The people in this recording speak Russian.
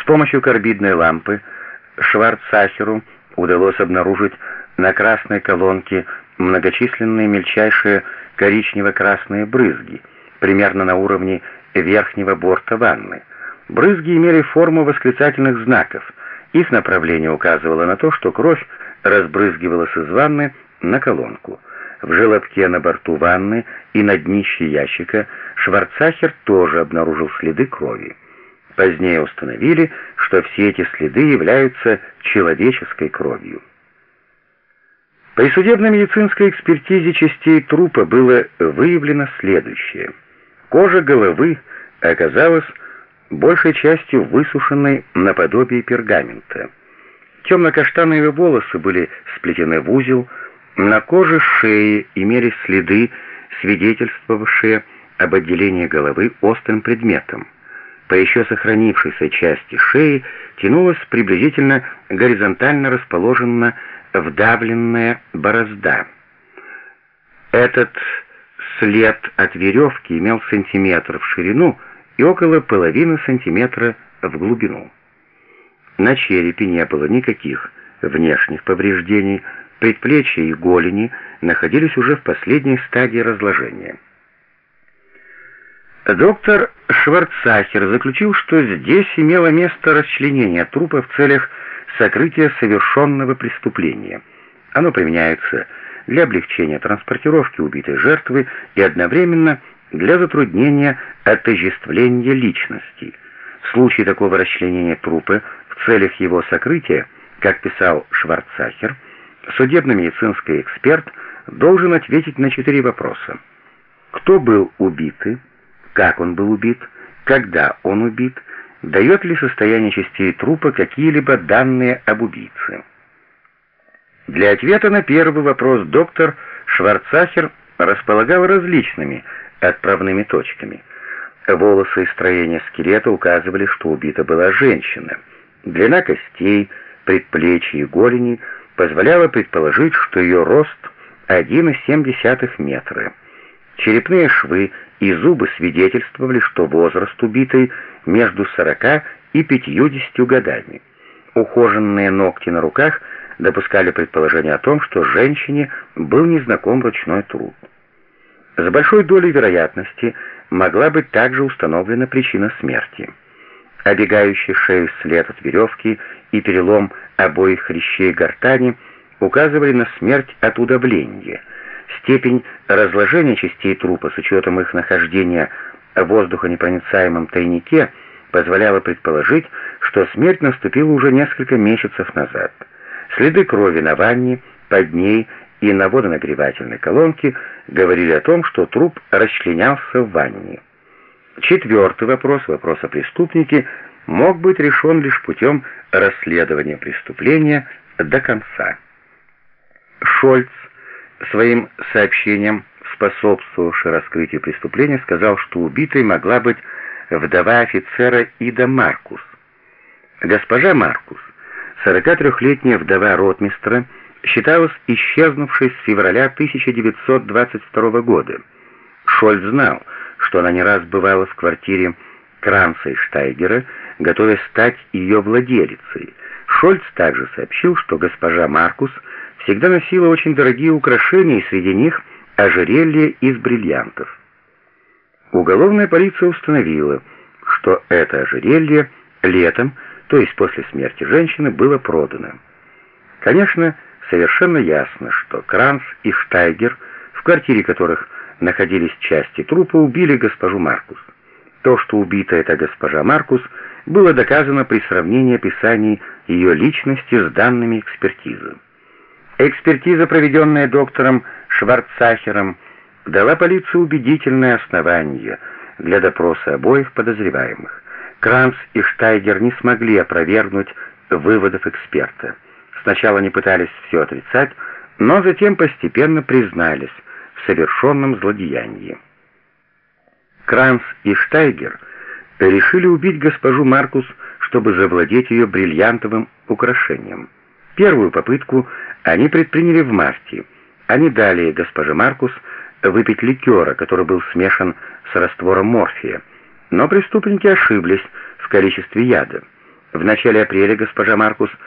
С помощью карбидной лампы Шварцахеру удалось обнаружить на красной колонке многочисленные мельчайшие коричнево-красные брызги, примерно на уровне верхнего борта ванны. Брызги имели форму восклицательных знаков. Их направление указывало на то, что кровь разбрызгивалась из ванны на колонку. В желобке на борту ванны и на днище ящика Шварцахер тоже обнаружил следы крови. Позднее установили, что все эти следы являются человеческой кровью. При судебно-медицинской экспертизе частей трупа было выявлено следующее. Кожа головы оказалась большей частью высушенной наподобие пергамента. Темно-каштановые волосы были сплетены в узел, на коже шеи имелись следы, свидетельствовавшие об отделении головы острым предметом. По еще сохранившейся части шеи тянулась приблизительно горизонтально расположенная вдавленная борозда. Этот след от веревки имел сантиметр в ширину и около половины сантиметра в глубину. На черепе не было никаких внешних повреждений, предплечья и голени находились уже в последней стадии разложения. Доктор Шварцахер заключил, что здесь имело место расчленение трупа в целях сокрытия совершенного преступления. Оно применяется для облегчения транспортировки убитой жертвы и одновременно для затруднения отождествления личности. В случае такого расчленения трупа в целях его сокрытия, как писал Шварцахер, судебно-медицинский эксперт должен ответить на четыре вопроса. Кто был убитый? Как он был убит, когда он убит, дает ли состояние частей трупа какие-либо данные об убийце. Для ответа на первый вопрос доктор Шварцахер располагал различными отправными точками. Волосы и строение скелета указывали, что убита была женщина. Длина костей, предплечий и голени позволяла предположить, что ее рост 1,7 метра. Черепные швы и зубы свидетельствовали, что возраст убитой между 40 и 50 годами. Ухоженные ногти на руках допускали предположение о том, что женщине был незнаком ручной труд. С большой долей вероятности могла быть также установлена причина смерти. Обегающий шею след от веревки и перелом обоих хрящей гортани указывали на смерть от удавления – Степень разложения частей трупа с учетом их нахождения в воздухонепроницаемом тайнике позволяла предположить, что смерть наступила уже несколько месяцев назад. Следы крови на ванне, под ней и на водонагревательной колонке говорили о том, что труп расчленялся в ванне. Четвертый вопрос, вопрос о преступнике, мог быть решен лишь путем расследования преступления до конца. Шольц Своим сообщением, способствовавший раскрытию преступления, сказал, что убитой могла быть вдова офицера Ида Маркус. Госпожа Маркус, 43-летняя вдова ротмистра, считалась исчезнувшей с февраля 1922 года. Шольц знал, что она не раз бывала в квартире Кранца и Штайгера, готовясь стать ее владелицей. Шольц также сообщил, что госпожа Маркус – всегда носила очень дорогие украшения, и среди них ожерелье из бриллиантов. Уголовная полиция установила, что это ожерелье летом, то есть после смерти женщины, было продано. Конечно, совершенно ясно, что Кранц и Штайгер, в квартире которых находились части трупа, убили госпожу Маркус. То, что убита эта госпожа Маркус, было доказано при сравнении описаний ее личности с данными экспертизы. Экспертиза, проведенная доктором Шварцахером, дала полиции убедительное основание для допроса обоих подозреваемых. Кранц и Штайгер не смогли опровергнуть выводов эксперта. Сначала они пытались все отрицать, но затем постепенно признались в совершенном злодеянии. Кранц и Штайгер решили убить госпожу Маркус, чтобы завладеть ее бриллиантовым украшением. Первую попытку они предприняли в марте. Они дали госпоже Маркус выпить ликера, который был смешан с раствором морфия. Но преступники ошиблись в количестве яда. В начале апреля госпожа Маркус